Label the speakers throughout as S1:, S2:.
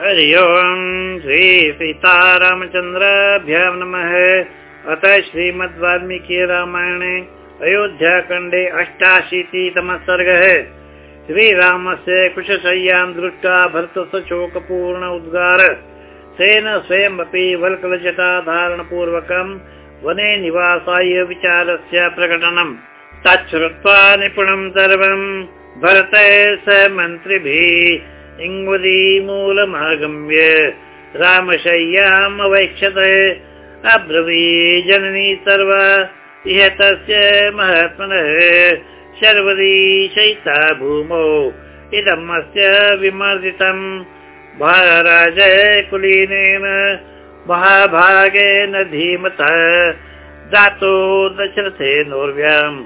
S1: हरि ओम् श्री सीतारामचन्द्राभ्यां नमः। अथ श्रीमद् वाल्मीकि रामायणे अयोध्याखण्डे अष्टाशीतितमः सर्गः। श्रीरामस्य कुशशय्यां दृष्ट्वा भरतशोकपूर्ण उद्गार। तेन स्वयमपि वल्कलजटाधारणपूर्वकम् वने निवासाय विचारस्य प्रकटनम् तच्छ्रुत्वा निपुणम् सर्वम् भरत स मन्त्रिभिः इङ्गुदीमूलमागम्य रामशय्याम् अवैक्षत अब्रवी जननी सर्वा इह तस्य महात्मनः शर्वरी शयिता भूमौ इदम् अस्य विमर्दितम् महाराज कुलीनेन महाभागेन धीमतः दातो दशरथेनोर्व्याम्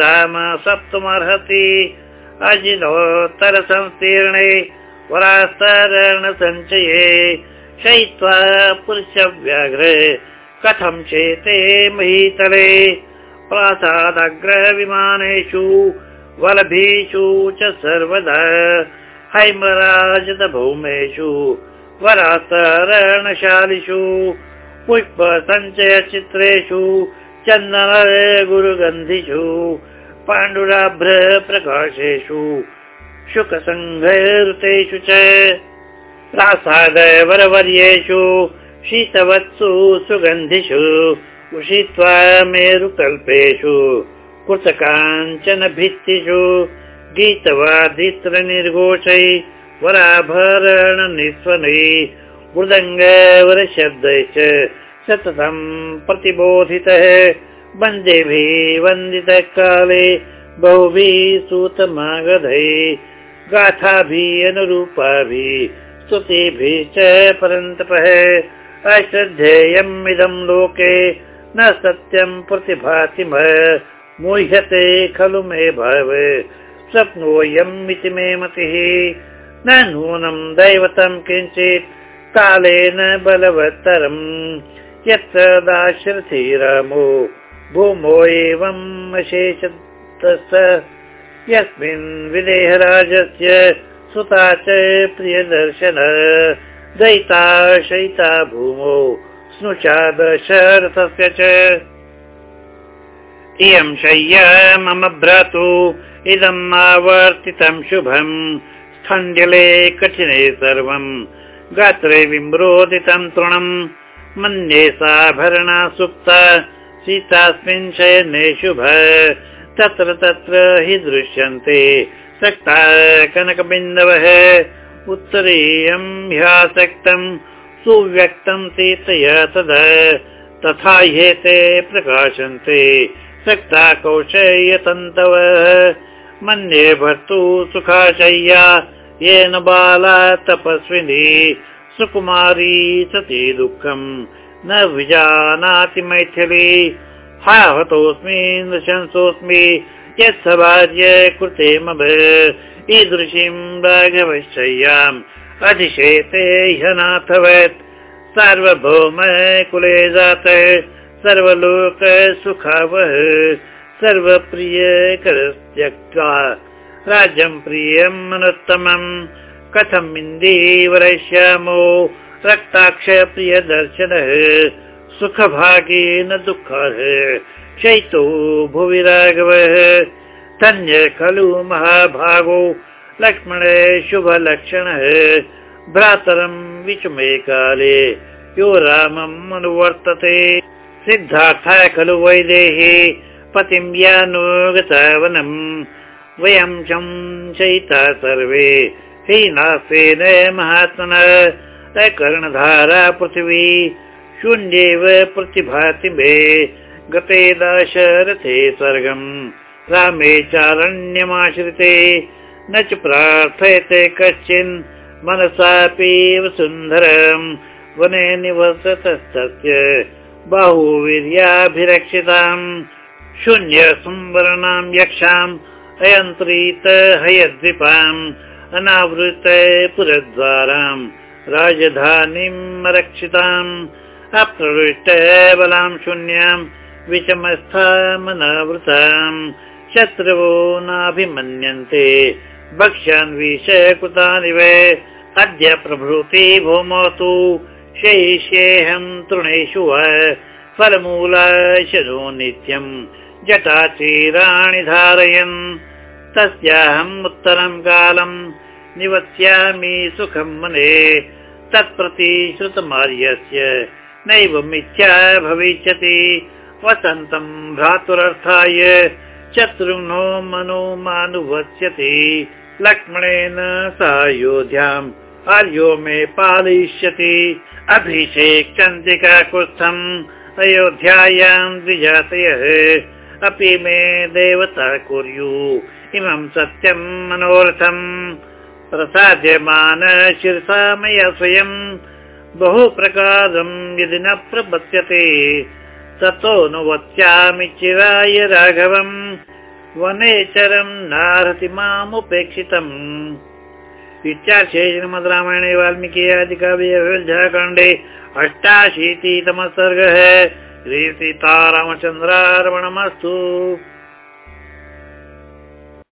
S1: राम सप्तमर्हति अजिनोत्तरसंस्तीर्णे वरास्तरणसञ्चये शयित्वा पुरुषव्याघ्रे कथं चेते महीतले? प्रासादग्रहविमानेषु वलभीषु च सर्वदा हैमराजभौमेषु वरास्तरणशालिषु पुष्पसञ्चयचित्रेषु चन्दन गुरुगन्धिषु पाण्डुराभ्र प्रकाशेषु शुकसङ्घृतेषु च प्रासादवरवर्येषु शीतवत्सु सुगन्धिषु उषित्वा मेरुकल्पेषु कृतकाञ्चन भित्तिषु गीतवादित्रनिर्घोषै वराभरण निस्वनै मृदङ्गवरशब्दै च सततं प्रतिबोधितः वन्देभिः वन्दितः काले बहुभिः सूतमागधै गाथाभिः अनुरूपाभिः स्तुतिभिः च परन्तपः अश्रद्धेयम् इदम् लोके न सत्यम् प्रतिभाति मुह्यते खलु मे भव स्वप्नोऽयम् इति मे मतिः न नूनम् दैवतम् किञ्चित् कालेन बलवत्तरम् यत्र दाशरथि रामो भूमो एवम् अशेषतः यस्मिन् विदेहराजस्य सुता च प्रियदर्शन। दयिता शयिता भूमौ स्नुषा दशरथस्य च। इयं शय्या मम भ्रातु इदम् आवर्तितं शुभम्। स्थण्ड्यले कठिने सर्वम् गात्रे विम्रोदितं तृणम्। मन्ये साभरणा सुप्ता सीतास्मिन् शयने शुभ। तत्र तत्र हि दृश्यन्ते। सक्ता कनकबिन्दवः। उत्तरीयम् ह्यासक्तम् सुव्यक्तम् सीतया तदा। तथा ह्येते प्रकाशन्ते। सक्ता कौशयतन्तव मन्ये भर्तु सुखाशय्या। येन बाला तपस्विनी। सुकुमारी सती दुःखम् न विजानाति मैथिली। हाहतोऽस्मि नृशंसोऽस्मि यत् भार्य कृते मम ईदृशीम् राघवश्चय्याम् अधिशेते ह्यनाथवत्। सार्वभौम कुले जात सर्वलोक सुखावः। सर्वप्रिय करस्त्यक्त्वा राज्यम् प्रियम् अनुत्तमम् कथम् इन्दीवरयिष्यामो रक्ताक्ष प्रिय दर्शनः सुखभागेन दुःखः। शैतो भुवि राघवः धन्य खलु महाभागो लक्ष्मणे शुभलक्षणः। भ्रातरम् विचमे काले यो रामम् अनुवर्तते। सिद्धार्था खलु वैदेहे पतिं यानुगतवनम् वयं शंसयिता सर्वे हीनासेन महात्मनः कर्णधारा पृथिवी शून्येव प्रतिभाति मे गते दाशरथे स्वर्गम्। रामे चारण्यमाश्रिते न च प्रार्थयते कश्चिन् मनसापि सुन्दरम्। वने निवसतस्तस्य बाहुवीर्याभिरक्षिताम्। शून्य संवरणाम् यक्षाम् अयन्त्रीत हयद्विपाम् अनावृत पुरद्वाराम् राजधानीम् रक्षिताम् अप्रवृष्ट बलाम् शून्याम् विषमस्थामनावृताम्। शत्रुवो नाभिमन्यन्ते भक्ष्यान् विष कृतानि वे अद्य प्रभृति भूमौ तु तृणेषु फलमूलशो नित्यम्। जटाचीराणि धारयन् तस्याहम् उत्तरं कालम् निवत्स्यामि सुखं मने। तत्प्रति श्रुतमार्यस्य नैवमिच्छा भविष्यति। वसन्तं भ्रातुरर्थाय शत्रुघ्नो मनो मानुवत्स्यति लक्ष्मणेन सायोध्याम् आर्यो मे पालयिष्यति। अभिषेक चन्दिकाकुत्स्थम् अयोध्यायाम् द्विजातयः। अपि मे देवता कुर्यु। इमं सत्यम् मनोरथम् प्रसाद्यमान शिरसा मया स्वयम् बहु प्रकारम् यदि न प्रपद्यते ततो नु चिराय राघवम् वनेचरम् नारति मामुपेक्षितम्। इत्याख्ये श्रीमद् रामायणे वाल्मीकि आदिकाव्ये अयोध्याकाण्डे अष्टाशीतितमः सर्गः। श्रीसीतारामचन्द्रार्पणमस्तु